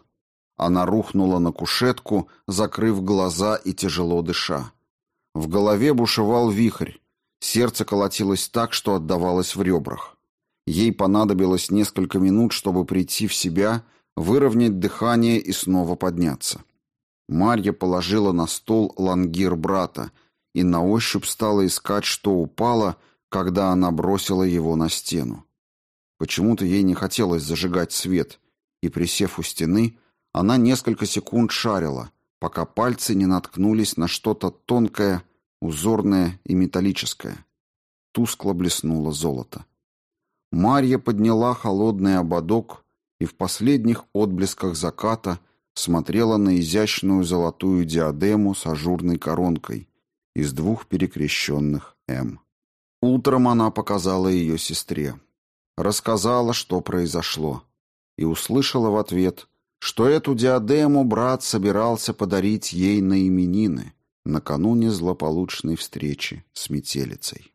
Она рухнула на кушетку, закрыв глаза и тяжело дыша. В голове бушевал вихрь. Сердце колотилось так, что отдавалось в ребрах. Ей понадобилось несколько минут, чтобы прийти в себя, выровнять дыхание и снова подняться. Марья положила на стол лангир брата — и на ощупь стала искать, что упало, когда она бросила его на стену. Почему-то ей не хотелось зажигать свет, и, присев у стены, она несколько секунд шарила, пока пальцы не наткнулись на что-то тонкое, узорное и металлическое. Тускло блеснуло золото. Марья подняла холодный ободок и в последних отблесках заката смотрела на изящную золотую диадему с ажурной коронкой, из двух перекрещенных «М». Утром она показала ее сестре. Рассказала, что произошло. И услышала в ответ, что эту диадему брат собирался подарить ей на именины, накануне злополучной встречи с метелицей.